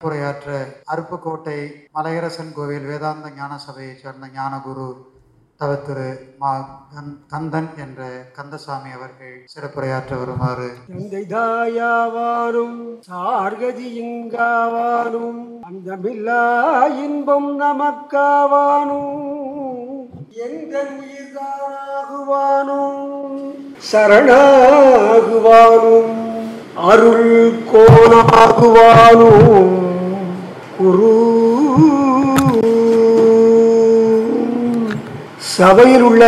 உரையாற்ற அருப்புக்கோட்டை மலையரசன் கோவில் வேதாந்த ஞான சபையைச் சேர்ந்த ஞானகுரு தவத்திரு மா கந்தன் என்ற கந்தசாமி அவர்கள் சிறப்புரையாற்ற வருமாறு. தந்தைதாயாவாரும் சார்கதி இங்காவானும் அந்தமில்லா இன்பம் நமக்காவானும் எந்த உயிர்கானாகுவானும் சரணாகுவானும் அருள் கோணாகுவானும் குரு. சபையில் உள்ள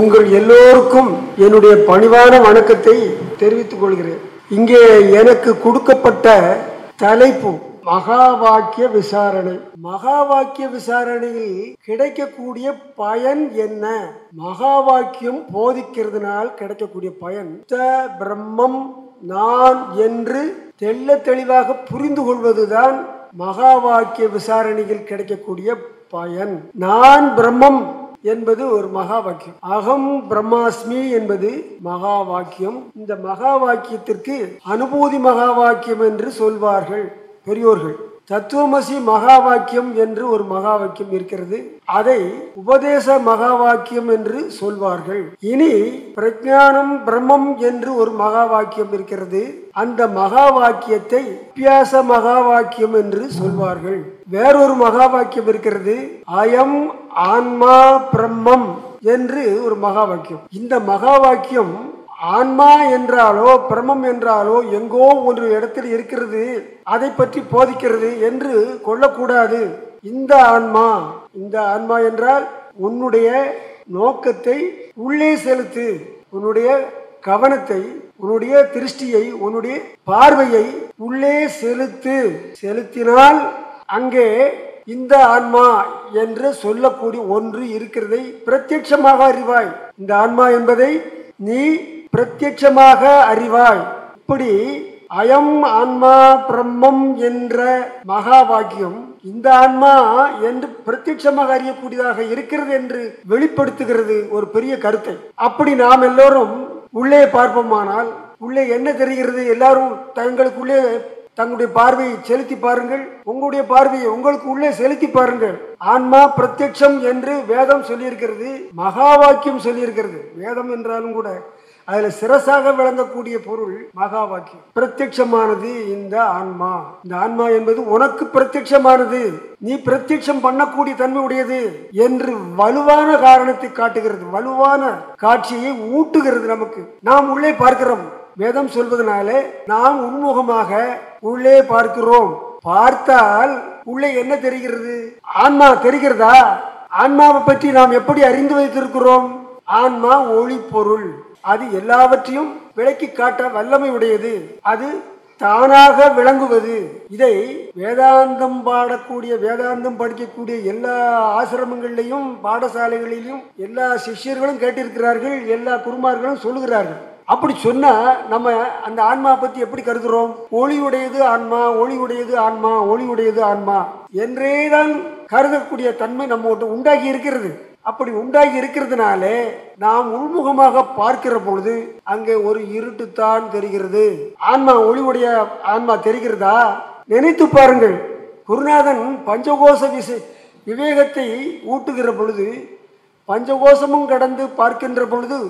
உங்கள் எல்லோருக்கும் என்னுடைய பணிவான வணக்கத்தை தெரிவித்துக் கொள்கிறேன். இங்கே எனக்கு கொடுக்கப்பட்ட தலைப்பு மகா வாக்கிய விசாரணை. மகா வாக்கிய விசாரணையில் கிடைக்கக்கூடிய பயன் என்ன? மகா வாக்கியம் போதிக்கிறதுனால் கிடைக்கக்கூடிய பயன்? பிரம்மம் நான் என்று தெள்ள தெளிவாக புரிந்து கொள்வதுதான் மகா வாக்கிய விசாரணையில் கிடைக்கக்கூடிய பயன். நான் பிரம்மம் என்பது ஒரு மகா வாக்கியம் அகம் பிரம்மாஸ்மி என்பது மகா வாக்கியம் இந்த மகா வாக்கியத்திற்கு அனுபூதி மகா வாக்கியம் என்று சொல்வார்கள் பெரியோர்கள். தத்துவமசி மகா வாக்கியம் என்று ஒரு மகா வாக்கியம் இருக்கிறது. அதை உபதேச மகா வாக்கியம் என்று சொல்வார்கள். இனி பிரஜானம் பிரம்மம் என்று ஒரு மகா வாக்கியம் இருக்கிறது. அந்த மகா வாக்கியத்தை அபியாச மகா வாக்கியம் என்று சொல்வார்கள். வேறொரு மகா வாக்கியம் இருக்கிறது. அயம் ஆன்மா பிரம்மம் என்று ஒரு மகா வாக்கியம் இந்த மகா வாக்கியம் ஆன்மா என்றாலோ பிரமம் என்றாலோ எங்கோ ஒரு இடத்தில் இருக்கிறது அதை பற்றி போதிக்கிறது என்று கொள்ளக்கூடாது. இந்த ஆன்மா இந்த ஆன்மா என்றால் உன்னுடைய நோக்கத்தை உள்ளே செலுத்து உன்னுடைய கவனத்தை உன்னுடைய திருஷ்டியை உன்னுடைய பார்வையை உள்ளே செலுத்து. செலுத்தினால் அங்கே இந்த ஆன்மா என்று சொல்லக்கூடிய ஒன்று இருக்கிறதை பிரத்யட்சமாக அறிவாய். இந்த ஆன்மா என்பதை நீ பிரத்யட்சமாக அறிவாய் இப்படி அயம் ஆன்மா பிரம்மம் என்ற மகா வாக்கியம் இந்த ஆன்மா என்று பிரத்யட்சமாக அறியக்கூடியதாக இருக்கிறது என்று வெளிப்படுத்துகிறது ஒரு பெரிய கருத்தை. அப்படி நாம் எல்லோரும் உள்ளே பார்ப்போமானால் உள்ளே என்ன தெரிகிறது? எல்லாரும் தங்களுக்குள்ளே தங்களுடைய பார்வையை செலுத்தி பாருங்கள். உங்களுடைய பார்வையை உங்களுக்கு உள்ளே செலுத்தி பாருங்கள். ஆன்மா பிரத்யட்சம் என்று வேதம் சொல்லியிருக்கிறது மகா வாக்கியம் சொல்லியிருக்கிறது. வேதம் என்றாலும் கூட அதுல சிரசாக விளங்கக்கூடிய பொருள் மகா வாக்கியம் பிரத்யட்சமானது இந்த ஆன்மா. இந்த ஆன்மா என்பது உனக்கு பிரத்யட்சமானது நீ பிரத்யட்சம் பண்ணக்கூடிய தன்மை உடையது என்று வலுவான காரணத்தை காட்டுகிறது. வலுவான காட்சியை ஊட்டுகிறது நமக்கு. நாம் உள்ளே பார்க்கிறோம். வேதம் சொல்வதனாலே நாம் உன்முகமாக உள்ளே பார்க்கிறோம். பார்த்தால் உள்ளே என்ன தெரிகிறது? ஆன்மா தெரிகிறதா? ஆன்மாவை பற்றி நாம் எப்படி அறிந்து வைத்திருக்கிறோம்? ஆன்மா ஒளி பொருள். அது எல்லாவற்றையும் விளக்கி காட்ட வல்லமை உடையது. அது தானாக விளங்குவது. இதை வேதாந்தம் பாடக்கூடிய வேதாந்தம் படிக்கக்கூடிய எல்லா ஆசிரமங்களிலையும் பாடசாலைகளிலும் எல்லா சிஷ்யர்களும் கேட்டிருக்கிறார்கள் எல்லா குருமார்களும் சொல்லுகிறார்கள். அப்படி சொன்னா நம்ம அந்த ஆன்மா பத்தி எப்படி கருதுறோம்? ஒளி உடையது ஆன்மா ஒளி உடையது ஆன்மா ஒளி உடையது ஆன்மா என்றேதான் கருதக்கூடிய தன்மை நம்ம உண்டாகி இருக்கிறது. அப்படி உண்டாகி இருக்கிறதுனாலே நாம் உள்முகமாக பார்க்கிற பொழுது அங்கே ஒரு இருட்டுத்தான் தெரிகிறது. ஆன்மா ஒளிவுடைய ஆன்மா தெரிகிறதா? நினைத்து பாருங்கள். குருநாதன் பஞ்சகோச விசை விவேகத்தை ஊட்டுகிற பொழுது பஞ்சகோசமும் கடந்து பார்க்கின்ற பொழுது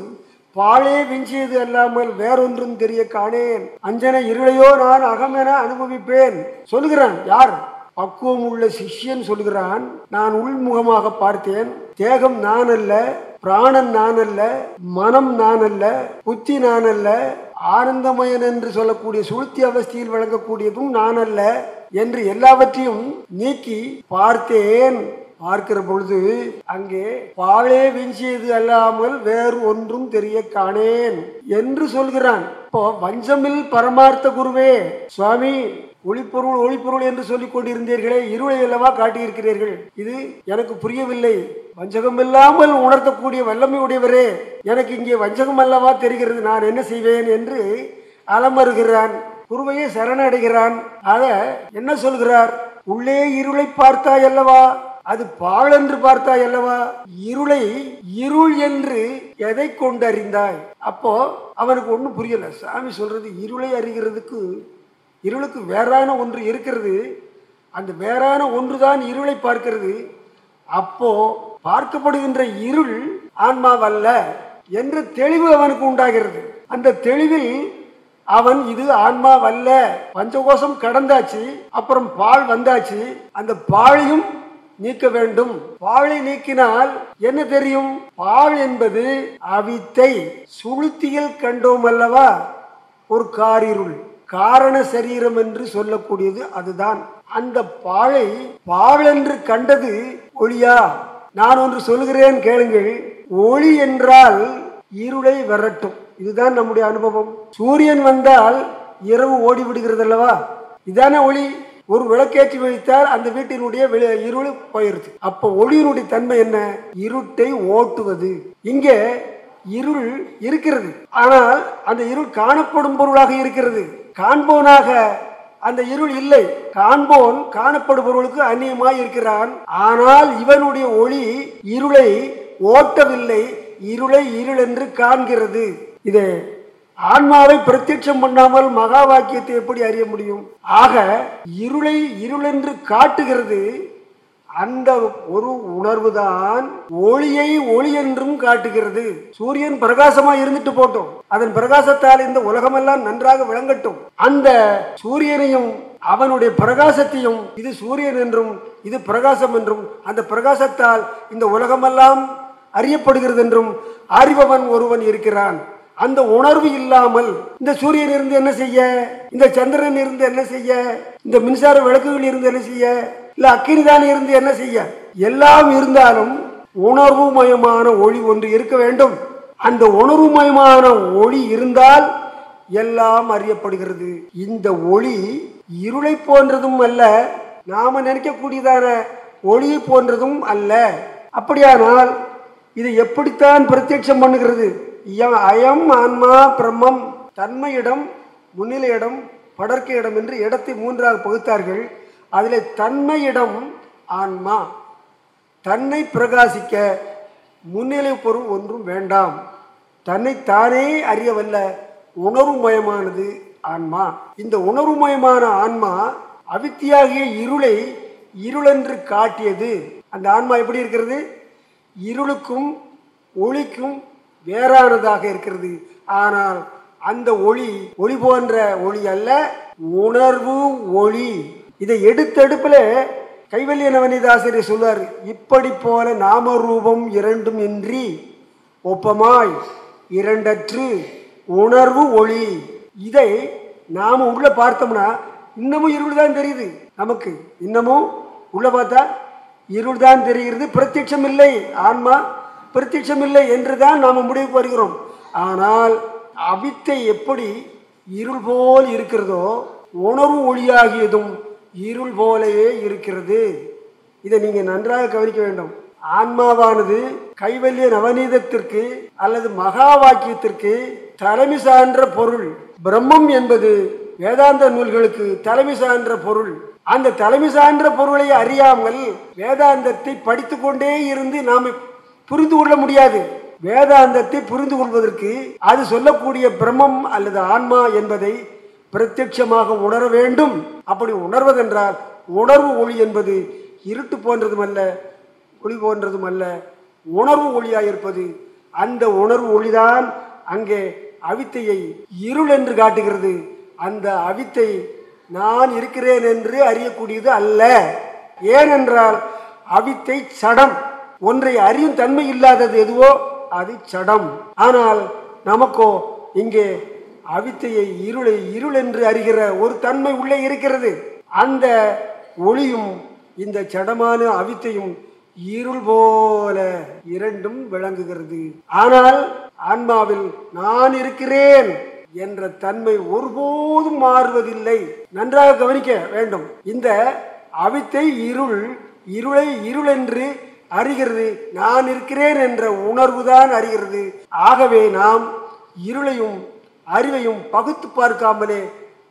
பாலே விஞ்சியது அல்லாமல் வேறொன்றும் தெரிய காணேன். அஞ்சன இருளையோ நான் அகமென அனுபவிப்பேன். சொல்லுகிறான். யார்? பக்குவம் உள்ள சிஷ்யன் சொல்கிறான் நான் உள்முகமாக பார்த்தேன். தேகம் நான் அல்ல பிராணன் நான் அல்ல மனம் நான் அல்ல புத்தி நான் அல்ல ஆனந்தமயன் என்று சொல்லக்கூடிய சுழ்த்தி அவஸ்தையில் வழங்கக்கூடியதும் நான் அல்ல என்று எல்லாவற்றையும் நீக்கி பார்த்தேன். பார்க்கிற பொழுது அங்கே பாலே விஞ்சியது அல்லாமல் வேறு ஒன்றும் தெரிய காணேன் என்று சொல்கிறான். இப்போ வஞ்சமில் பரமார்த்த குருவே சுவாமி ஒளிப்பொருள் ஒளிப்பொருள் என்று சொல்லிக் கொண்டிருந்தீர்களே இருளை அல்லவா காட்டியிருக்கிறீர்கள்? இது எனக்கு புரியவில்லை. வஞ்சகம் இல்லாமல் உணர்த்தக்கூடிய வல்லமை உடையவரே எனக்கு இங்கே வஞ்சகம் அல்லவா தெரிகிறது நான் என்ன செய்வேன் என்று அலமருகிறான் குருவையே சரணடைகிறான். அத என்ன சொல்கிறார்? உள்ளே இருளை பார்த்தாய் அல்லவா? அது பால் என்று பார்த்தாய் அல்லவா? இருளை இருள் என்று எதை கொண்டு அறிந்தாய் அப்போ அவனுக்கு ஒன்றும் புரியல. சாமி சொல்றது இருளை அறிகிறதுக்கு இருளுக்கு வேறான ஒன்று இருக்கிறது அந்த வேறான ஒன்றுதான் இருளை பார்க்கிறது. அப்போ பார்க்கப்படுகின்ற இருள் ஆன்மாவல்ல என்ற தெளிவு அவனுக்கு உண்டாகிறது. அந்த தெளிவில் அவன் இது ஆன்மாவல்ல பஞ்சகோஷம் கடந்தாச்சு அப்புறம் பால் வந்தாச்சு அந்த பாழையும் நீக்க வேண்டும். பாழை நீக்கினால் என்ன தெரியும்? பால் என்பது அவித்தை சுளுத்தியில் கண்டோம் அல்லவா ஒரு காரிருள். காரண சரீரம் என்று சொல்லக்கூடியது அதுதான். அந்த பாழை பாழ் என்று கண்டது ஒளியா? நான் ஒன்று சொல்கிறேன் கேளுங்கள். ஒளி என்றால் இருளை விரட்டும். இதுதான் நம்முடைய அனுபவம். சூரியன் வந்தால் இரவு ஓடி விடுகிறது அல்லவா இதான ஒளி. ஒரு விளக்கேற்றி வைத்தால் அந்த வீட்டினுடைய இருள் போயிருது. அப்ப ஒளியினுடைய தன்மை என்ன? இருட்டை ஓட்டுவது. இங்கே இருள் இருக்கிறது. ஆனால் அந்த இருள் காணப்படும் பொருளாக இருக்கிறது. காண்போனாக அந்த இருள் இல்லை. காண்போன் காணப்படுபவர்களுக்கு அந்நியமாய் இருக்கிறான். ஆனால் இவனுடைய ஒளி இருளை ஓட்டவில்லை. இருளை இருள் என்று காண்கிறது. இது ஆன்மாவை பிரத்யட்சம் பண்ணாமல் மகா வாக்கியத்தை எப்படி அறிய முடியும்? ஆக இருளை இருள் என்று காட்டுகிறது. அந்த ஒரு உணர்வுதான் ஒளியை ஒளி என்றும் காட்டுகிறது. சூரியன் பிரகாசமா இருந்துட்டு போட்டோம். அதன் பிரகாசத்தால் இந்த உலகமெல்லாம் நன்றாக விளங்கட்டும். அந்த சூரியனையும் அவனுடைய பிரகாசத்தையும் இது சூரியன் என்றும் இது பிரகாசம் என்றும் அந்த பிரகாசத்தால் இந்த உலகமெல்லாம் அறியப்படுகிறது என்றும் அறிபவன் ஒருவன் இருக்கிறான். அந்த உணர்வு இல்லாமல் இந்த சூரியன் இருந்து என்ன செய்ய? இந்த சந்திரன் இருந்து என்ன செய்ய? இந்த மின்சார விளக்குகள் இருந்து என்ன செய்ய? இல்ல அக்கினிதான் இருந்து என்ன செய்ய? எல்லாம் இருந்தாலும் உணர்வுமயமான ஒளி ஒன்று இருக்க வேண்டும். அந்த உணர்வுமயமான ஒளி இருந்தால் எல்லாம் அறியப்படுகிறது. இந்த ஒளி இருளை போன்றதும் அல்ல நாம நினைக்கக்கூடியதான ஒளியை போன்றதும் அல்ல. அப்படியானால் இது எப்படித்தான் பிரத்யட்சம் பண்ணுகிறது? இயம் அயம் ஆன்மா பிரம்மம் தன்மையிடம் முன்னிலையிடம் படர்க்க இடம் என்று இடத்தை மூன்றாக பகுத்தார்கள். அதில் தன்மையிடம் ஆன்மா. தன்னை பிரகாசிக்க முன்னிலை பொருள் ஒன்றும் வேண்டாம். தன்னை தானே அறியவல்ல உணர்வுமயமானது ஆன்மா. இந்த உணர்வுமயமான ஆன்மா அவித்தியாகிய இருளை இருளென்று காட்டியது. அந்த ஆன்மா எப்படி இருக்கிறது? இருளுக்கும் ஒளிக்கும் வேறானதாக இருக்கிறது. ஆனால் அந்த ஒளி ஒளி போன்ற ஒளி அல்ல உணர்வு ஒளி. இதை எடுத்தெடுப்பில் கைவல்ய நவனிதாசிரியர் சொல்வார் இப்படி போல நாமரூபம் இரண்டும் இன்றி ஒப்பமாய் இரண்டற்று உணர்வு ஒளி. இதை நாம் உள்ளே பார்த்தோம்னா இன்னமும் இருள் தான் தெரியுது. நமக்கு இன்னமும் உள்ளே பார்த்தா இருள் தான் தெரிகிறது. பிரத்யட்சம் இல்லை. ஆன்மா பிரத்யட்சம் இல்லை என்று தான் நாம் முடிவுக்கு வருகிறோம். ஆனால் அவித்தை எப்படி இருள் போல் இருக்கிறதோ உணர்வு ஒளியாகியதும் இருள் போலவே இருக்கிறது. இதை நீங்க நன்றாக கவனிக்க வேண்டும். ஆன்மாவானது கைவல்ய நவநீதத்திற்கு அல்லது மகா வாக்கியத்திற்கு தலைமை சான்ற பொருள். பிரம்மம் என்பது வேதாந்த நூல்களுக்கு தலைமை சான்ற பொருள். அந்த தலைமை சான்ற பொருளை அறியாமல் வேதாந்தத்தை படித்து கொண்டே இருந்து நாம் புரிந்து கொள்ள முடியாது. வேதாந்தத்தை புரிந்து கொள்வதற்கு அது சொல்லக்கூடிய பிரம்மம் அல்லது ஆன்மா என்பதை பிரத்யட்சமாக உணர வேண்டும். அப்படி உணர்வதென்றால் உணர்வு ஒளி என்பது இருட்டு போன்றதும் அல்ல ஒளி போன்றதும் அல்ல உணர்வு ஒளியாக இருப்பது அந்த உணர்வு ஒளிதான் அங்கே அவித்தையை இருள் என்று காட்டுகிறது. அந்த அவித்தை நான் இருக்கிறேன் என்று அறியக்கூடியது அல்ல. ஏனென்றால் அவித்தை சடம். ஒன்றை அறியும் தன்மை இல்லாதது எதுவோ அது சடம். ஆனால் நமக்கோ இங்கே அவித்தையை இருளை இருள் என்று அறிகிற ஒரு தன்மை உள்ளே இருக்கிறது. அந்த ஒளியும் இந்த சடமான அவித்தையும் இருள் போல இரண்டும் விளங்குகிறது. ஆனால் ஆன்மாவில் நான் இருக்கிறேன் என்ற தன்மை ஒருபோதும் மாறுவதில்லை. நன்றாக கவனிக்க வேண்டும். இந்த அவித்தை இருள் இருளை இருள் என்று அறிகிறது. நான் இருக்கிறேன் என்ற உணர்வுதான் அறிகிறது. ஆகவே நாம் இருளையும் அறிவையும் பகுத்து பார்க்காமலே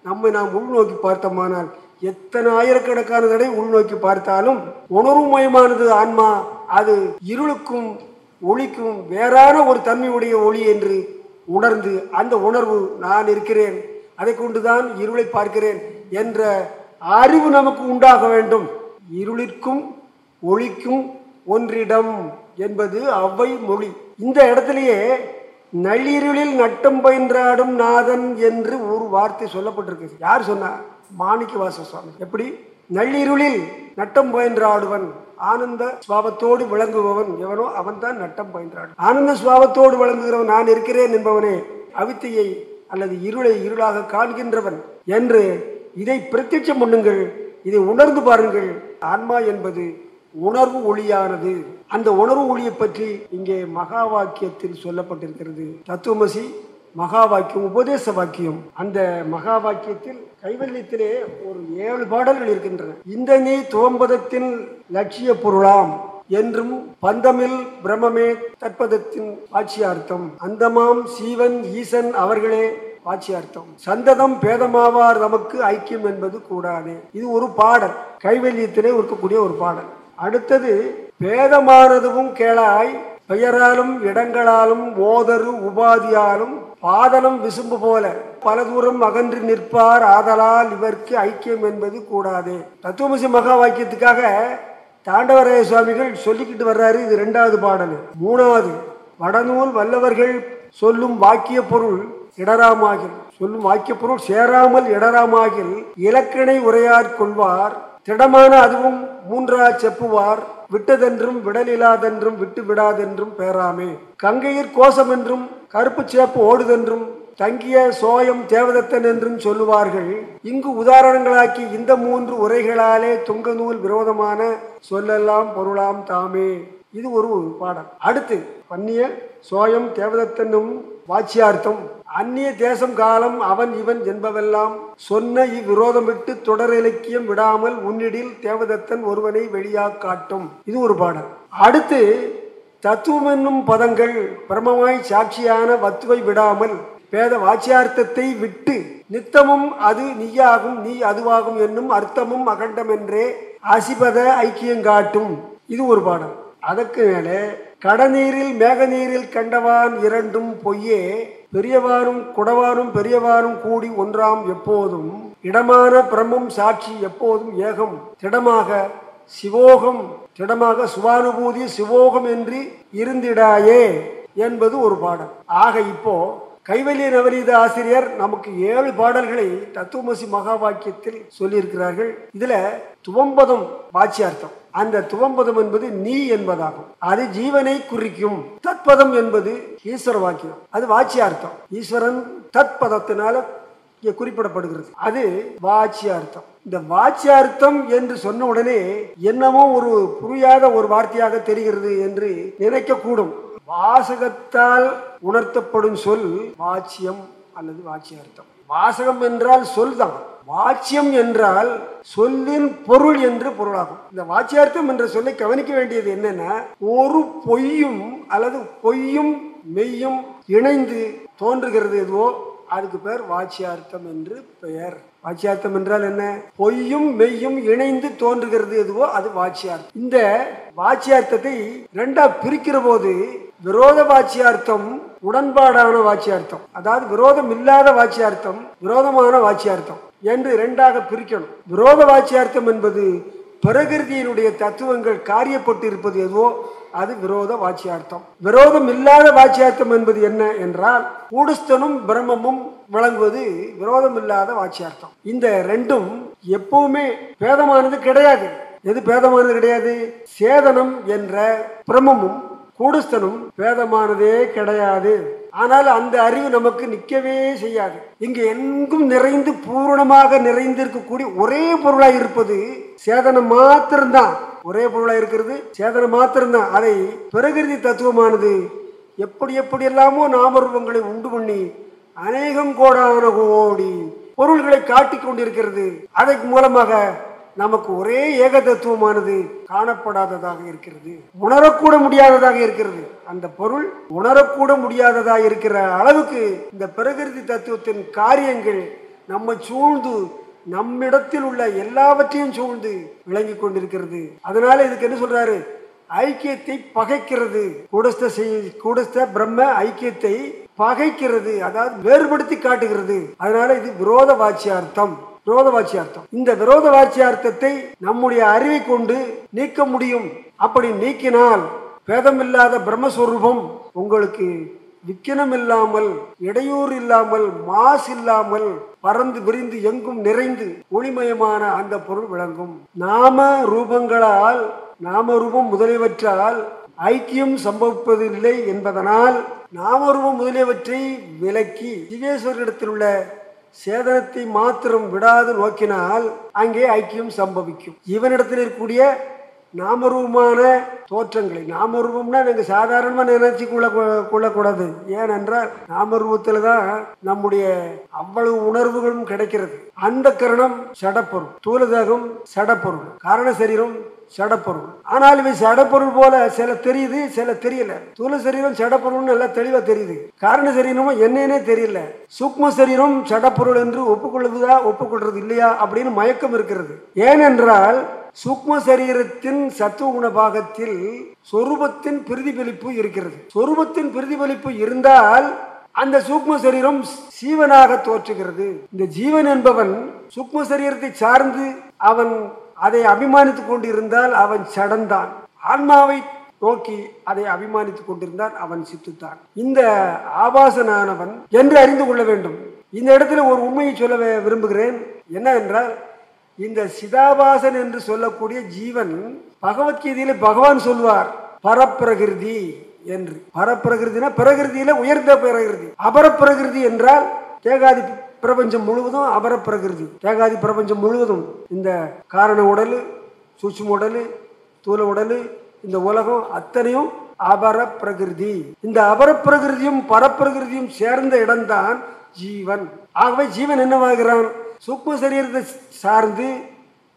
நம்மை நாம் உள்நோக்கி பார்த்தோமானால் எத்தனை ஆயிரக்கணக்கான தடவை உள்நோக்கி பார்த்தாலும் உணர்வுமயமானது ஆன்மா அது இருளுக்கும் ஒளிக்கும் வேறான ஒரு தன்மையுடைய ஒளி என்று உணர்ந்து அந்த உணர்வு நான் இருக்கிறேன் அதை கொண்டுதான் இருளை பார்க்கிறேன் என்ற அறிவு நமக்கு உண்டாக வேண்டும். இருளிற்கும் ஒளிக்கும் ஒன்றிடம் என்பது அவ்வை மொழி. இந்த இடத்திலேயே நள்ளிருளில் நட்டம் பயின்றாடும் நாதன் என்று ஒரு வார்த்தை சொல்லப்பட்டிருக்கு. யார் சொன்னா? மாணிக்க வாச சுவாமி. எப்படி? நள்ளிருளில் நட்டம் பயின்றாடுவன் ஆனந்த சுவாபத்தோடு விளங்குபவன் எவனோ அவன் தான் நட்டம் பயின்றாடு ஆனந்த சுவாபத்தோடு விளங்குகிறவன் நான் இருக்கிறேன் என்பவனே அவித்தையை அல்லது இருளை இருளாக காண்கின்றவன் என்று இதை பிரத்யட்சம் பண்ணுங்கள் இதை உணர்ந்து பாருங்கள். ஆன்மா என்பது உணர்வு ஒளியானது. அந்த உணர்வு ஒளியை பற்றி இங்கே மகா வாக்கியத்தில் சொல்லப்பட்டிருக்கிறது. தத்துவமசி மகா வாக்கியம் உபதேச வாக்கியம். அந்த மகா வாக்கியத்தில் கைவல்யத்திலே ஒரு ஏழு பாடல்கள் இருக்கின்றன. இந்த நீ துவம்பதத்தின் லட்சிய பொருளாம் என்றும் பந்தமில் பிரமமே தற்பதத்தின் ஆட்சியார்த்தம் அந்தமாம் சீவன் ஈசன் அவர்களே வாட்சியார்த்தம் சந்ததம் பேதமாவார் நமக்கு ஐக்கியம் என்பது கூடாது. இது ஒரு பாடல். கைவல்யத்திலே இருக்கக்கூடிய ஒரு பாடல். அடுத்தது பேதமானதுவும் கேளாய் பெயராலும் இடங்களாலும் ஓதரு உபாதியாலும் பாதனம் விசும்பு போல. பல தூரம் அகன்று நிற்பார் ஆதலால் இவர்க்கு ஐக்கியம் என்பது கூடாது. தத்துவமசி மகா வாக்கியத்துக்காக தாண்டவராய சுவாமிகள் சொல்லிக்கிட்டு வர்றாரு இது ரெண்டாவது பாடல். மூணாவது வடநூல் வல்லவர்கள் சொல்லும் வாக்கிய பொருள் இடராமாகில். சொல்லும் வாக்கிய பொருள் சேராமல் இடராமாகில் இலக்கணை உரையாற் கொள்வார். திடமான அதுவும் மூன்றா செப்புவார். விட்டதென்றும் விடலிலாதென்றும் விட்டு விடாதென்றும் பேராமே. கங்கையிற் கோசம் என்றும் கருப்பு சேப்பு ஓடுதென்றும் தங்கிய சோயம் தேவதத்தன் என்றும் சொல்லுவார்கள். இங்கு உதாரணங்களாக்கி இந்த மூன்று உரைகளாலே துங்க நூல் விரோதமான சொல்லெல்லாம் பொருளாம் தாமே. இது ஒரு பாடம். அடுத்து பன்னிய சோயம் தேவதத்தனும் வாட்சியார்த்தம் அந்நிய தேசம் காலம் அவன் இவன் என்பவெல்லாம் சொன்ன இவ்விரோதமிட்டு தொடர் இலக்கியம் விடாமல் உன்னிடில் தேவதத்தன் ஒருவனை வெளியா காட்டும். இது ஒரு பாடல். அடுத்து தத்துவம் என்னும் பதங்கள் பிரமமாய் சாட்சியான வத்துவை விடாமல் பேத வாச்சியார்த்தத்தை விட்டு நித்தமும் அது நீயாகும் நீ அதுவாகும் என்னும் அர்த்தமும் அகண்டம் என்றே அசிபத ஐக்கியங்காட்டும் இது ஒரு பாடல். அதற்கு மேலே கடநீரில் மேகநீரில் கண்டவான் இரண்டும் பொய்யே பெரியவாரும் குடவாரும் பெரியவாரும் கூடி ஒன்றாம் எப்போதும் இடமான பிரம்மம் சாட்சி எப்போதும் ஏகம் திடமாக சிவோகம் திடமாக சுவானுபூதி சிவோகம் என்று இருந்திடாயே என்பது ஒரு பாடல் ஆக இப்போ கைவல்ய நவநீத ஆசிரியர் நமக்கு ஏழு பாடல்களை தத்துவமசி மகா வாக்கியத்தில் சொல்லியிருக்கிறார்கள். இதுல துவம்பதம் வாட்சியார்த்தம் அந்த துவம்பதம் என்பது நீ என்பதாகும். அது ஜீவனை குறிக்கும். தத்பதம் என்பது ஈஸ்வர வாக்கியம். அது வாட்சியார்த்தம் ஈஸ்வரன் தத்பதத்தினால இங்கே குறிப்பிடப்படுகிறது. அது வாட்சியார்த்தம் இந்த வாட்சியார்த்தம் என்று சொன்ன உடனே என்னமோ ஒரு புரியாத ஒரு வார்த்தையாக தெரிகிறது என்று நினைக்கக்கூடும். வாசகத்தால் உணர்த்தப்படும் சொல் வாட்சியம் அல்லது வாட்சியார்த்தம் வாசகம் என்றால் சொல் தான் வாட்சியம் என்றால் சொல்லின் பொருள் என்று பொருளாகும். இந்த வாட்சியார்த்தம் என்ற சொல்லை கவனிக்க வேண்டியது என்னன்னா ஒரு பொய்யும் அல்லது பொய்யும் மெய்யும் இணைந்து தோன்றுகிறது எதுவோ அதுக்கு பேர் வாட்சியார்த்தம் என்று பெயர். வாட்சியார்த்தம் என்றால் என்ன? பொய்யும் மெய்யும் இணைந்து தோன்றுகிறது எதுவோ அது வாட்சியார்த்தம் இந்த வாட்சியார்த்தத்தை ரெண்டா பிரிக்கிற போது விரோத வாட்சியார்த்தம் உடன்பாடான வாட்சியார்த்தம் அதாவது விரோதம் இல்லாத வாட்சியார்த்தம் விரோதமான வாட்சியார்த்தம் என்று இரண்டாக பிரிக்கணும். விரோத வாட்சியார்த்தம் என்பது பிரகிருதியினுடைய தத்துவங்கள் காரியப்பட்டு இருப்பது எதுவோ அது விரோத வாட்சியார்த்தம் விரோதம் இல்லாத வாட்சியார்த்தம் என்பது என்ன என்றால் கூடுஸ்தனும் பிரம்மமும் விளங்குவது விரோதம் இல்லாத வாட்சியார்த்தம் இந்த ரெண்டும் எப்பவுமே பேதமானது கிடையாது. எது பேதமானது கிடையாது? சேதனம் என்ற பிரம்மமும் கூடுஸ்தனும் பேதமானதே கிடையாது. ஆனால் அந்த அறிவு நமக்கு நிற்கவே செய்யாது. இங்கு எங்கும் நிறைந்து பூரணமாக நிறைந்திருக்கக்கூடிய ஒரே பொருளாய் இருப்பது சேதனம் மாத்திரம்தான். ஒரே பொருளாய் இருக்கிறது சேதனம் மாத்திரம்தான். அதை பிரகிருதி தத்துவமானது எப்படி எப்படி எல்லாமோ நாமரூபங்களை உண்டு பண்ணி அநேகம் கோடான கோடி பொருள்களை காட்டிக் கொண்டிருக்கிறது. அதன் மூலமாக நமக்கு ஒரே ஏக தத்துவமானது காணப்படாததாக இருக்கிறது. உணரக்கூட முடியாததாக இருக்கிறது. அந்த பொருள் உணரக்கூட முடியாததாக இருக்கிற அளவுக்கு இந்த பிரகிருதி தத்துவத்தின் காரியங்கள் நம்ம சூழ்ந்து நம்மிடத்தில் உள்ள எல்லாவற்றையும் சூழ்ந்து விளங்கி கொண்டிருக்கிறது. அதனால இதுக்கு என்ன சொல்றாரு? ஐக்கியத்தை பகைக்கிறது. கூடஸ்த செய்- கூடஸ்த பிரம்ம ஐக்கியத்தை பகைக்கிறது. அதாவது வேறுபடுத்தி காட்டுகிறது. அதனால இது விரோத வாட்சியார்த்தம் விரோத வாட்சியார்த்தம் இந்த விரோத வாட்சியார்த்தத்தை நம்முடைய அறிவை கொண்டு நீக்க முடியும். அப்படி நீக்கினால் பேதமில்லாத பிரம்மஸ்வரூபம் உங்களுக்கு விக்கினம் இல்லாமல் இடையூறு இல்லாமல் மாசு இல்லாமல் பறந்து விரிந்து எங்கும் நிறைந்து ஒளிமயமான அந்த பொருள் விளங்கும். நாம ரூபங்களால் நாம ரூபம் முதலியவற்றால் ஐக்கியம் சம்பவிப்பதில்லை என்பதனால் நாமரூபம் முதலியவற்றை விலக்கி சிவேஸ்வரிடத்தில் உள்ள சேதனத்தை மாத்திரம் விடாது நோக்கினால் அங்கே ஐக்கியம் சம்பவிக்கும். இவனிடத்தில் இருக்கக்கூடிய நாமரூபமான தோற்றங்களை நாமரூபம்னா நாங்கள் சாதாரணமாக நினைச்சு கொள்ள கொள்ளக்கூடாது. ஏனென்றால் நாமரூபத்தில் தான் நம்முடைய அவ்வளவு உணர்வுகளும் கிடைக்கிறது. அந்த கரணம் சடப்பொருள் தூலதகம் சடப்பொருள். காரண சரீரம் சடப்பொருள். ஆனால் இவை சடப்பொருள் போல சில தெரியுது சில தெரியல. தூல சரீரம் சடப்பொருள் நல்லா தெளிவா தெரியுது. காரண சரீரமும் என்னன்னே தெரியல. சூக்ம சரீரம் சடப்பொருள் என்று ஒப்புக்கொள்வதா ஒப்புக்கொள்றது இல்லையா அப்படின்னு மயக்கம் இருக்கிறது. ஏனென்றால் சூக்ம சரீரத்தின் சத்துவ குண பாகத்தில் சொரூபத்தின் பிரதிபலிப்பு இருக்கிறது. சொரூபத்தின் பிரதிபலிப்பு இருந்தால் அந்த சூக்ம சரீரம் சீவனாக தோற்றுகிறது. இந்த ஜீவன் என்பவன் சூக்ம சரீரத்தை சார்ந்து அவன் அதை அபிமானித்துக் கொண்டிருந்தால் அவன் சடந்தான். ஆன்மாவை நோக்கி அதை அபிமானித்துக் கொண்டிருந்தால் அவன் சித்துத்தான். இந்த ஆபாசனானவன் என்று அறிந்து கொள்ள வேண்டும். இந்த இடத்துல ஒரு உண்மையை சொல்ல விரும்புகிறேன். என்ன என்றால் இந்த சிதாபாசன் என்று சொல்லக்கூடிய ஜீவன் பகவத்கீதையில பகவான் சொல்வார் பரப்பிரகிருதி என்று. பரப்பிரகிருதினா பிரகிருதியில உயர்ந்த பிரகிருதி. அபரப்பிரகிருதி என்றால் தேகாதி பிரபஞ்சம் முழுவதும் அபர பிரகிருதி. தேகாதி பிரபஞ்சம் முழுவதும் இந்த காரண உடல் சூட்சும உடல் தூல உடல் இந்த உலகம் அத்தனையும் அபர பிரகிருதி. இந்த அபர பிரகிருதியும் பரப்பிரகிருதியும் சேர்ந்த இடம்தான் ஜீவன். ஆகவே ஜீவன் என்னவாகிறான்? சூக்ம சரீரத்தை சார்ந்து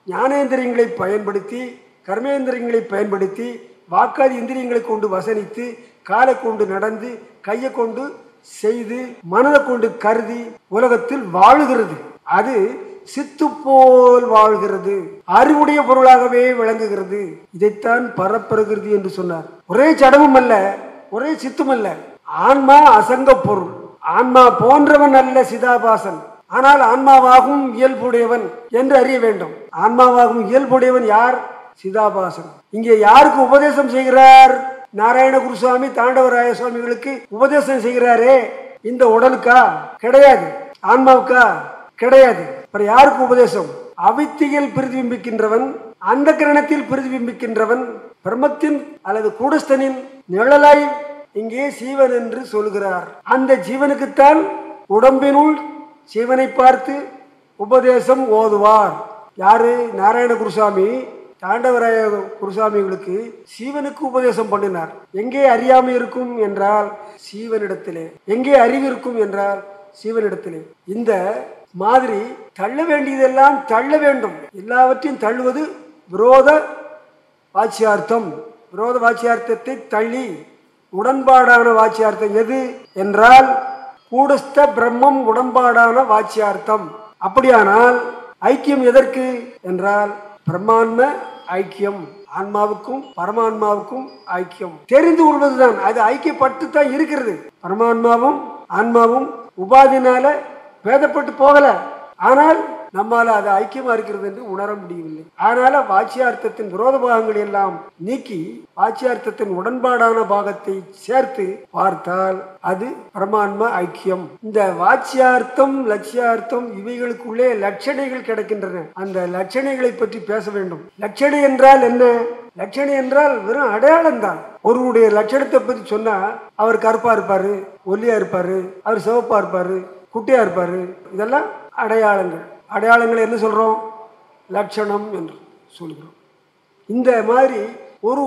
ஞானேந்திரியங்களை பயன்படுத்தி கர்மேந்திரியங்களை பயன்படுத்தி வாக்காதி இந்திரியங்களை கொண்டு வசனித்து காலை கொண்டு நடந்து கையை கொண்டு செய்து மனதை கொண்டு கருதி உலகத்தில் வாழுகிறது. அது சித்து போல் வாழ்கிறது. அறிவுடைய பொருளாகவே விளங்குகிறது. இதைத்தான் பரப்பிரகிருதி என்று சொன்னார். ஒரே சடமும் அல்ல ஒரே சித்தும் அல்ல ஆன்மா அசங்க பொருள். ஆன்மா போன்றவன் அல்ல சிதாபாசன். ஆனால் ஆன்மாவாகும் இயல்புடையவன் என்று அறிய வேண்டும். ஆன்மாவாகும் இயல்புடையவன் யார்? சிதாபாசன். இங்கே யாருக்கு உபதேசம் செய்கிறார்? நாராயண குருசாமி தாண்டவராய சுவாமிகளுக்கு உபதேசம் செய்கிறாரே இந்த உடலுக்கா? கிடையாது. ஆன்மாவுக்கா? கிடையாது. அப்புறம் யாருக்கு உபதேசம்? அவித்தியில் பிரதிபிம்பிக்கின்றவன் அந்த கிரணத்தில் பிரதிபிம்பிக்கின்றவன் பிரம்மத்தின் அல்லது கூடஸ்தனின் நிழலாய் இங்கே சீவன் என்று சொல்கிறார். அந்த ஜீவனுக்குத்தான் உடம்பினுள் சீவனை பார்த்து உபதேசம் ஓதுவார். யாரு? நாராயண குருசாமி தாண்டவராய குருசாமிகளுக்கு சீவனுக்கு உபதேசம் பண்ணினார். எங்கே அறியாமை இருக்கும் என்றால் சீவனிடத்திலே. எங்கே அறிவு இருக்கும் என்றால் சீவனிடத்திலே. இந்த மாதிரி தள்ள வேண்டியதெல்லாம் தள்ள வேண்டும். எல்லாவற்றையும் தள்ளுவது விரோத வாட்சியார்த்தம் விரோத வாட்சியார்த்தத்தை தள்ளி உடன்பாடான வாட்சியார்த்தம் எது என்றால் கூடஸ்த பிரம்மம் உடன்பாடான வாட்சியார்த்தம் அப்படியானால் ஐக்கியம் எதற்கு? என்றால் பிரம்மாண்ம ஐக்கியம். ஆன்மாவுக்கும் பரமான்மாவுக்கும் ஐக்கியம். தெரிந்து கொள்வதுதான். அது ஐக்கியப்பட்டு தான் இருக்கிறது. பரமான்மாவும் ஆன்மாவும் உபாதினால பேதப்பட்டு போகல. ஆனால் நம்மால அது ஐக்கியமா இருக்கிறது என்று உணர முடியவில்லை. அதனால வாட்சியார்த்தத்தின் விரோத பாகங்கள் எல்லாம் நீக்கி வாட்சியார்த்தத்தின் உடன்பாடான பாகத்தை சேர்த்து பார்த்தால் அது பரமான்ம ஐக்கியம். இந்த வாட்சியார்த்தம் லட்சியார்த்தம் இவைகளுக்குள்ளே லட்சணைகள் கிடைக்கின்றன. அந்த லட்சணைகளை பற்றி பேச வேண்டும். லட்சணை என்றால் என்ன? லட்சணை என்றால் வெறும் அடையாளம் தான். ஒருவருடைய லட்சணத்தை பற்றி சொன்னா அவர் கருப்பா இருப்பாரு ஒல்லியா இருப்பாரு அவர் சிவப்பா இருப்பாரு குட்டியா இருப்பாரு. இதெல்லாம் அடையாளங்கள். அடையாளங்களை என்ன சொல்கிறோம் லட்சணம் என்று சொல்கிறோம். இந்த மாதிரி ஒரு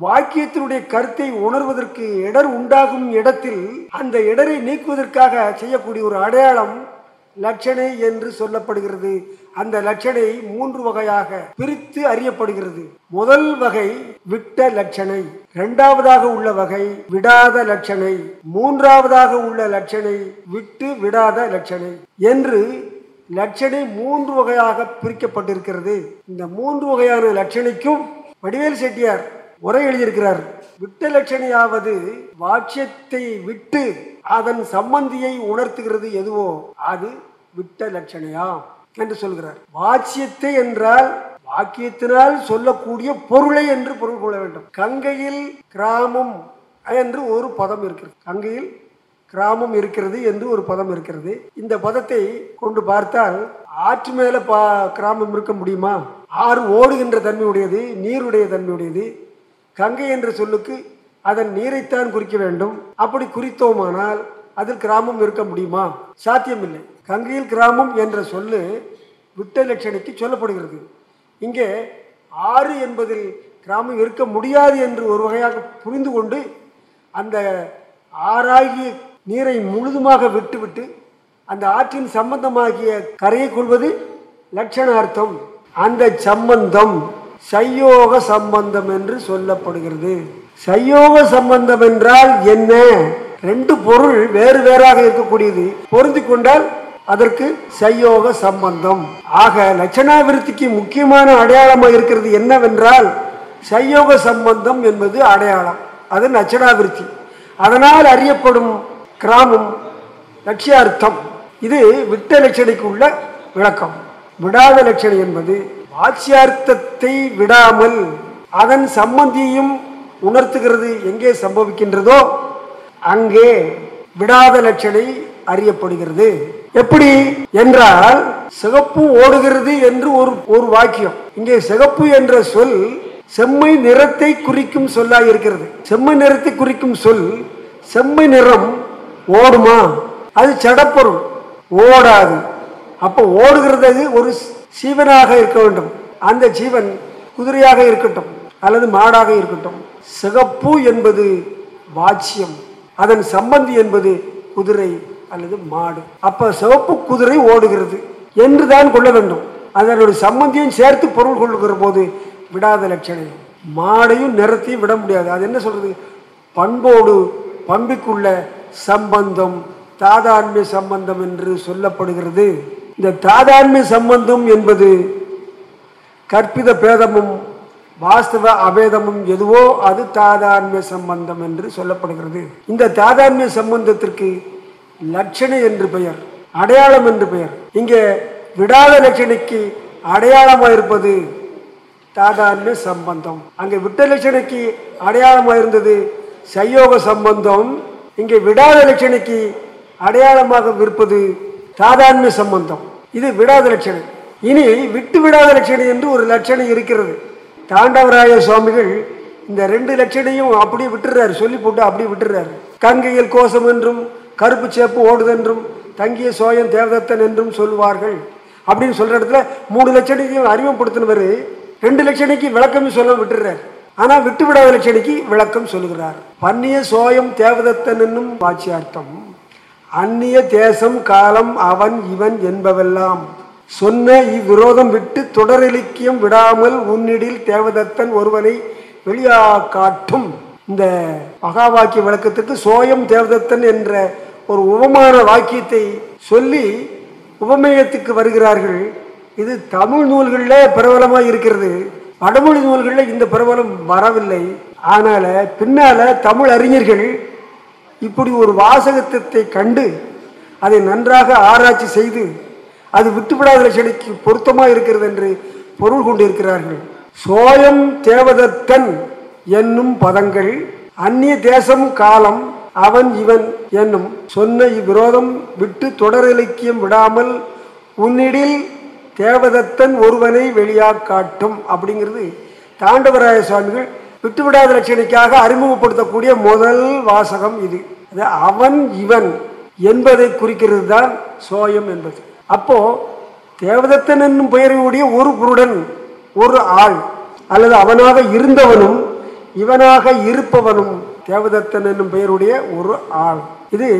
வாக்கியத்தினுடைய கருத்தை உணர்வதற்கு இடர் உண்டாகும் இடத்தில் அந்த இடரை நீக்குவதற்காக செய்யக்கூடிய ஒரு அடையாளம் லட்சணை என்று சொல்லப்படுகிறது. அந்த லட்சணை மூன்று வகையாக பிரித்து அறியப்படுகிறது. முதல் வகை விட்ட லட்சணை இரண்டாவதாக உள்ள வகை விடாத லட்சணை மூன்றாவதாக உள்ள லட்சணை விட்டு விடாத லட்சணை என்று லட்சணை மூன்று வகையாக பிரிக்கப்பட்டிருக்கிறது. இந்த மூன்று வகையான லட்சணைக்கும் வடிவேல் செட்டியார் உரை எழுதியிருக்கிறார். விட்ட லட்சணையாவது வாட்சியத்தை விட்டு அதன் சம்பந்தியை உணர்த்துகிறது எதுவோ அது விட்ட லட்சணையா என்று சொல்கிறார். வாட்சியத்தை என்றால் வாக்கியத்தினால் சொல்லக்கூடிய பொருளை என்று பொருள் கொள்ள வேண்டும். கங்கையில் கிராமம் என்று ஒரு பதம் இருக்கிறது. கங்கையில் கிராமம் இருக்கிறது என்று ஒரு பதம் இருக்கிறது. இந்த பதத்தை கொண்டு பார்த்தால் ஆற்று மேல பா கிராமம் இருக்க முடியுமா? ஆறு ஓடுகின்ற தன்மையுடையது நீருடைய தன்மையுடையது. கங்கை என்ற சொல்லுக்கு அதன் நீரைத்தான் குறிக்க வேண்டும். அப்படி குறித்தோமானால் அதில் கிராமம் இருக்க முடியுமா? சாத்தியமில்லை. கங்கையில் கிராமம் என்ற சொல்லு விட்ட லட்சணிக்கு சொல்லப்படுகிறது. இங்கே ஆறு என்பதில் கிராமம் இருக்க முடியாது என்று ஒரு வகையாக புரிந்து கொண்டு அந்த ஆறாகிய நீரை முழுதுமாக விட்டுவிட்டு அந்த ஆற்றின் சம்பந்தமாகிய கரையை கொள்வது லட்சணார்த்தம். அந்த சம்பந்தம் சையோக சம்பந்தம் என்று சொல்லப்படுகிறது. சையோக சம்பந்தம் என்றால் என்ன? ரெண்டு பொருள் வேறு வேறாக இருக்கக்கூடியது. பொருந்தி கொண்டால் அதற்கு சையோக சம்பந்தம். ஆக லட்சணாவிருத்திக்கு முக்கியமான அடையாளமாக இருக்கிறது என்னவென்றால் சையோக சம்பந்தம் என்பது அடையாளம். அது லட்சணாவிருத்தி. அதனால் அறியப்படும் கிராமம் லட்சியார்த்தம். இது விட்ட லட்சணிக்கு உள்ள விளக்கம். விடாத லட்சணை என்பது வாட்சியார்த்தத்தை விடாமல் அதன் சம்பந்தியும் உணர்த்துகிறது எங்கே சம்பவிக்கின்றதோ அங்கே விடாத லட்சணை அறியப்படுகிறது. எப்படி என்றால் சிகப்பு ஓடுகிறது என்று ஒரு ஒரு வாக்கியம். இங்கே சிகப்பு என்ற சொல் செம்மை நிறத்தை குறிக்கும் சொல்லாக இருக்கிறது. செம்மை நிறத்தை குறிக்கும் சொல் செம்மை நிறம் ஓடுமா? அது சடப்பொருள் ஓடாது. அப்போ ஓடுகிறது ஒரு சீவனாக இருக்க வேண்டும். அந்த ஜீவன் குதிரையாக இருக்கட்டும் அல்லது மாடாக இருக்கட்டும். சிகப்பு என்பது வாட்சியம் அதன் சம்பந்தி என்பது குதிரை அல்லது மாடு. அப்ப சிவப்பு குதிரை ஓடுகிறது என்று தான் கொள்ள வேண்டும். அதனுடைய சம்பந்தியும் சேர்த்து பொருள் கொள்ளுகிற போது விடாத லட்சணம். மாடையும் நிறத்தையும் விட முடியாது. அது என்ன சொல்றது? பண்போடு பம்பிக்குள்ள சம்பந்தம் தாதான்மிய சம்பந்தம் என்று சொல்லப்படுகிறது. இந்த தாதான்மிய சம்பந்தம் என்பது கற்பித பேதமும் வாஸ்தவ அபேதமும் எதுவோ அது தாதான்மிய சம்பந்தம் என்று சொல்லப்படுகிறது. இந்த தாதான்மிய சம்பந்தத்திற்கு லட்சணை என்று பெயர் அடையாளம் என்று பெயர். இங்கே விடாத லட்சணைக்கு அடையாளமாக இருப்பது தாதான்மிய சம்பந்தம். அங்கே விட்ட லட்சணைக்கு அடையாளமாக இருந்தது சயோக சம்பந்தம் இங்கே விடாத லட்சணைக்கு அடையாளமாக இருப்பது தாதான்மிய சம்பந்தம். இது விடாத லட்சணை இனி விட்டு விடாத லட்சணை என்று ஒரு லட்சணை இருக்கிறது. தாண்டவராய சுவாமிகள் இந்த ரெண்டு லட்சணையும் அப்படியே விட்டுறாரு. சொல்லி போட்டு அப்படியே விட்டுறாரு. கங்கையில் கோஷம் என்றும் கருப்பு சேப்பு ஓடுதென்றும் தங்கிய சோயம் தேவதத்தன் என்றும் சொல்வார்கள் அப்படின்னு சொல்ற இடத்துல மூணு லட்சணைக்கும் அறிமுகப்படுத்தினவர் ரெண்டு லட்சணைக்கு விளக்கம் சொல்ல விட்டுறாரு. ஆனா விட்டு விடாத விளக்கம் சொல்லுகிறார். பன்னிய சோயம் தேவதத்தன் என்னும் வாட்சியார்த்தம் அந்நிய தேசம் காலம் அவன் இவன் என்பவெல்லாம். சொன்ன இவ்விரோதம் விட்டு தொடர் இலக்கியம் விடாமல் உன்னிடில் தேவதத்தன் ஒருவனை வெளியா காட்டும் இந்த மகா வாக்கிய விளக்கத்துக்கு சோயம் தேவதத்தன் என்ற ஒரு உபமான வாக்கியத்தை சொல்லி உபமேயத்துக்கு வருகிறார்கள். இது தமிழ் நூல்களில் பிரபலமாக இருக்கிறது. வடமொழி நூல்களில் இந்த பிரபலம் வரவில்லை. ஆனால் பின்னால தமிழ் அறிஞர்கள் இப்படி ஒரு வாசகத்தை கண்டு அதை நன்றாக ஆராய்ச்சி செய்து அது விட்டுவிடாத லட்சணிக்கு பொருத்தமாக இருக்கிறது என்று பொருள் கொண்டிருக்கிறார்கள். சோயம் தேவதத்தன் என்னும் பதங்கள் அந்நிய தேசம் காலம் அவன் இவன் என்னும் சொன்ன இவ்விரோதம் விட்டு தொடர் இலக்கியம் விடாமல் உன்னிடில் தேவதத்தன் ஒருவனை வெளியா காட்டும் அப்படிங்கிறது தாண்டவராய சுவாமிகள் விட்டுவிடாத லட்சணிக்காக அறிமுகப்படுத்தக்கூடிய முதல் வாசகம் இது. அவன் இவன் என்பதை குறிக்கிறது தான் சோயம் என்பது. அப்போ தேவதத்தன் என்னும் பெயரையுடைய ஒரு குருடன் ஒரு ஆள் அல்லது அவனாக இருந்தவனும் இவனாக இருப்பவனும் தேவதத்தன் என்னும் பெயருடைய ஒரு ஆள். இது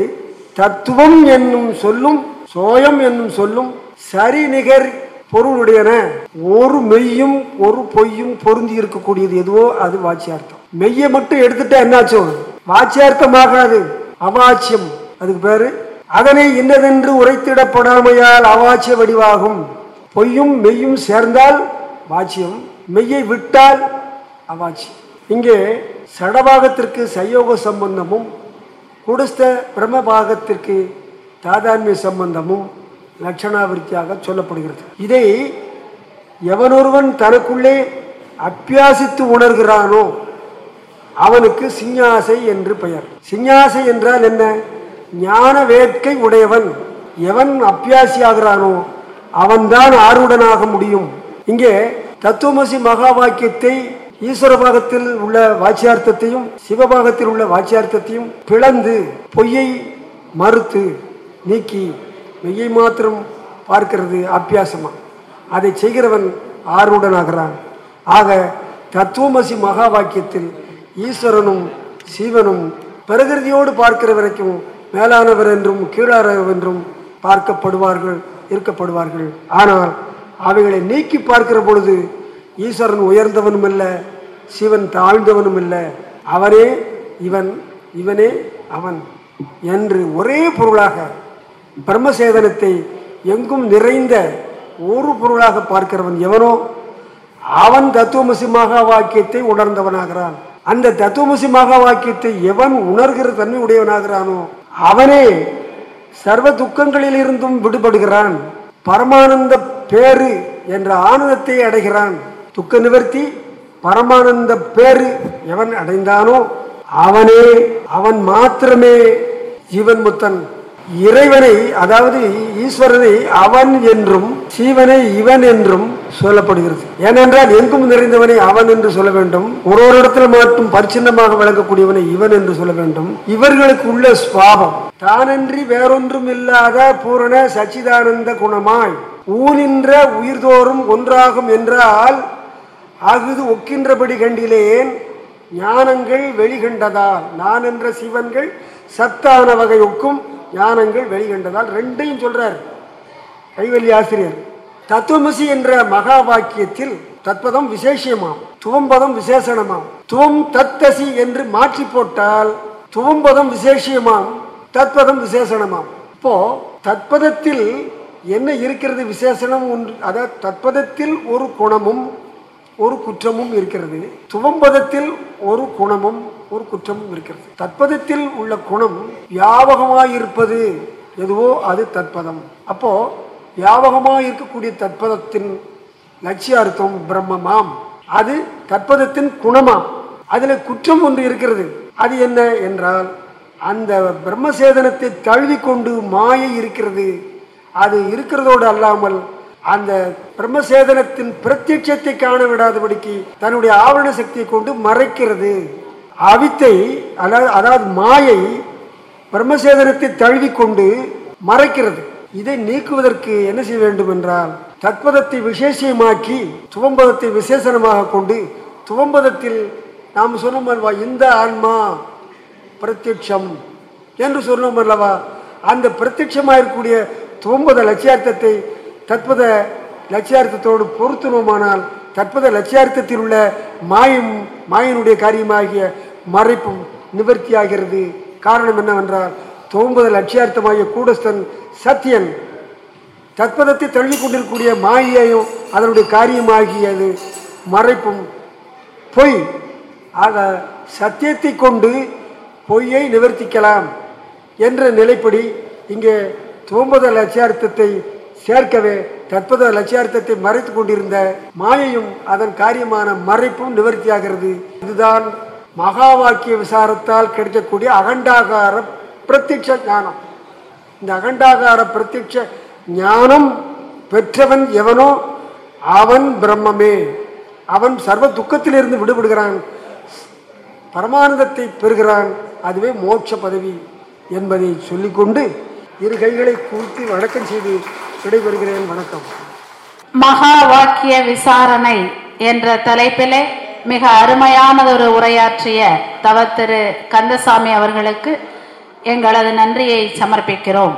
தத்துவம் என்னும் சொல்லும் சோயம் என்னும் சொல்லும் சரி நிகர் பொருளுடையன. ஒரு மெய்யும் ஒரு பொய்யும் பொருந்தி இருக்கக்கூடியது எதுவோ அது வாட்சியார்த்தம் மெய்யை மட்டும் எடுத்துட்டா என்னாச்சும் வாட்சியார்த்தமாகாது அவாச்சியம். அதுக்கு பேரு அதனை இன்னதென்று உரைத்திடப்படாமையால் அவாச்சிய வடிவாகும். பொய்யும் மெய்யும் சேர்ந்தால் வாட்சியம் மெய்யை விட்டால் அவாச்சியம். இங்கே சடபாகத்திற்கு சயோக சம்பந்தமும் குடுஸ்த பிரம்மபாகத்திற்கு தாதான்மிய சம்பந்தமும் லட்சணாவிருத்தியாக சொல்லப்படுகிறது. இதை எவனொருவன் தனக்குள்ளே அப்பியாசித்து உணர்கிறானோ அவனுக்கு சிஞ்ஞாசை என்று பெயர். சிஞ்ஞாசை என்றால் என்ன? ஞான வேட்கை உடையவன் எவன் அப்பியாசியாகிறானோ அவன்தான் ஆர்வடனாக முடியும். இங்கே தத்துவமசி மகா வாக்கியத்தை ஈஸ்வர பாகத்தில் உள்ள வாச்சியார்த்தத்தையும் சிவபாகத்தில் உள்ள வாச்சியார்த்தத்தையும் பிளந்து பொய்யை மறுத்து நீக்கி மெய்யை மாத்திரம் பார்க்கிறது அபியாசமாக அதை செய்கிறவன் ஆர்வடனாகிறான் ஆக தத்துவமசி மகா வாக்கியத்தில் ஈஸ்வரனும் சிவனும் பிரகிருதியோடு பார்க்கிற வரைக்கும் மேலானவர் என்றும் கீழானவர் என்றும் பார்க்கப்படுவார்கள் இருக்கப்படுவார்கள். ஆனால் அவைகளை நீக்கி பார்க்கிற பொழுது ஈஸ்வரன் உயர்ந்தவனும் இல்லை சிவன் தாழ்ந்தவனும் இல்லை அவனே இவன் இவனே அவன் என்று ஒரே பொருளாக பிரம்மசேதனத்தை எங்கும் நிறைந்த ஒரு பொருளாக பார்க்கிறவன் எவனோ அவன் தத்துவமசி மகா வாக்கியத்தை உணர்ந்தவனாகிறான். அந்த தத்துவமசி மகா வாக்கியத்தை எவன் உணர்கிற தன்மை உடையவனாகிறானோ அவனே சர்வ துக்கங்களில் இருந்தும் விடுபடுகிறான். பரமானந்த பேரு என்ற ஆனந்தத்தை அடைகிறான். துக்க நிவர்த்தி பரமானந்த பேரு எவன் அடைந்தானோ அவனே அவன் மாத்திரமே ஜீவன் முத்தன் இறைவனை அதாவது ஈஸ்வரனை அவன் என்றும் சீவனை இவன் என்றும் சொல்லப்படுகிறது. ஏனென்றால் எங்கும் நிறைந்தவனை அவன் என்று சொல்ல வேண்டும். ஒரு ஒரு இடத்துல மட்டும் பரிச்சின்னமாக விளங்கக்கூடியவனை இவன் என்று சொல்ல வேண்டும். இவர்களுக்கு உள்ள சுவாபம் தானன்றி வேறொன்றும் இல்லாத பூரண சச்சிதானந்த குணமாய் ஊனின்ற உயிர்தோறும் ஒன்றாகும் என்றால் அகுது ஒக்கின்றபடி கண்டிலேன் ஞானங்கள் வெளிகண்டதால் நான் என்ற சிவன்கள் சத்தான வகை ஒக்கும் ஞானங்கள் வெளிகண்டதால் ரெண்டையும் சொல்றார். கைவல்லி ஆசிரியர். தத்துவமசி என்ற மகா வாக்கியத்தில் தத்பதம் விசேஷமாம் துவம்பதம் விசேஷணமாம் துவம் தத்தசி என்று மாற்றி போட்டால் துவம்பதம் விசேஷமாம் தத்பதம் விசேஷணமாம் இப்போ தத்பதத்தில் என்ன இருக்கிறது விசேஷணம் ஒன்று? அதாவது தத்பதத்தில் ஒரு குணமும் ஒரு குற்றமும் இருக்கிறது. துவம்பதத்தில் ஒரு குணமும் ஒரு குற்றமும் இருக்கிறது. தத்பதத்தில் உள்ள குணம் வியாபகமாயிருப்பது எதுவோ அது தத்பதம் அப்போ யாவகமாக இருக்கக்கூடிய தத்பதத்தின் லட்சியார்த்தம் பிரம்மமாம். அது தற்பதத்தின் குணமாம். அதுல குற்றம் ஒன்று இருக்கிறது. அது என்ன என்றால் அந்த பிரம்மசேதனத்தை தழுவிக்கொண்டு மாயை இருக்கிறது. அது இருக்கிறதோடு அல்லாமல் அந்த பிரம்மசேதனத்தின் பிரத்யட்சத்தை காண விடாதபடிக்கு தன்னுடைய ஆவரண சக்தியை கொண்டு மறைக்கிறது. அவித்தை அதாவது அதாவது மாயை பிரம்மசேதனத்தை தழுவிக்கொண்டு மறைக்கிறது. இதை நீக்குவதற்கு என்ன செய்ய வேண்டும் என்றால் தத்பதத்தை விசேஷமாக்கி துவம்பதத்தை விசேஷணமாக கொண்டு துவம்பதத்தில் நாம் சொன்னோம் அல்லவா இந்த ஆன்மா பிரத்யட்சம் என்று சொன்னோம் அல்லவா அந்த பிரத்யட்சமாக இருக்கக்கூடிய துவம்பத லட்சியார்த்தத்தை தத்பத லட்சியார்த்தத்தோடு பொருத்தணுமானால் தற்பத லட்சியார்த்தத்தில் உள்ள மாயும் மாயினுடைய காரியமாகிய மறைப்பும் நிவர்த்தியாகிறது. காரணம் என்னவென்றால் துவம்பத லட்சியார்த்தமாகிய கூடஸ்தன் சத்தியன் தத்பதத்தை தள்ளி கொண்டிருக்கக்கூடிய மாயையும் அதனுடைய காரியமாகியது. மறைப்பும் பொய். ஆக சத்தியத்தை கொண்டு பொய்யை நிவர்த்திக்கலாம் என்ற நிலைப்படி இங்கே தோம்பத லட்சியார்த்தத்தை சேர்க்கவே தற்பத லட்சியார்த்தத்தை மறைத்து கொண்டிருந்த மாயையும் அதன் காரியமான மறைப்பும் நிவர்த்தியாகிறது. இதுதான் மகா வாக்கிய விசாரத்தால் கிடைக்கக்கூடிய அகண்டாகார பிரத்யட்ச ஞானம். இந்த அகண்டாகார பிரத்யட்ச ஞானம் பெற்றவன் எவனோ அவன் பிரம்மமே. அவன் சர்வ துக்கத்திலிருந்து விடுபடுகிறான். பரமானந்தத்தை பெறுகிறான். அதுவே மோட்ச பதவி என்பதை சொல்லிக்கொண்டு இரு கைகளை கூர்த்தி வணக்கம் செய்து விடைபெறுகிறேன். வணக்கம். மகா வாக்கிய விசாரணை என்ற தலைப்பிலே மிக அருமையானதொரு உரையாற்றிய தவத்திரு கந்தசாமி அவர்களுக்கு எங்களது நன்றியை சமர்ப்பிக்கிறோம்.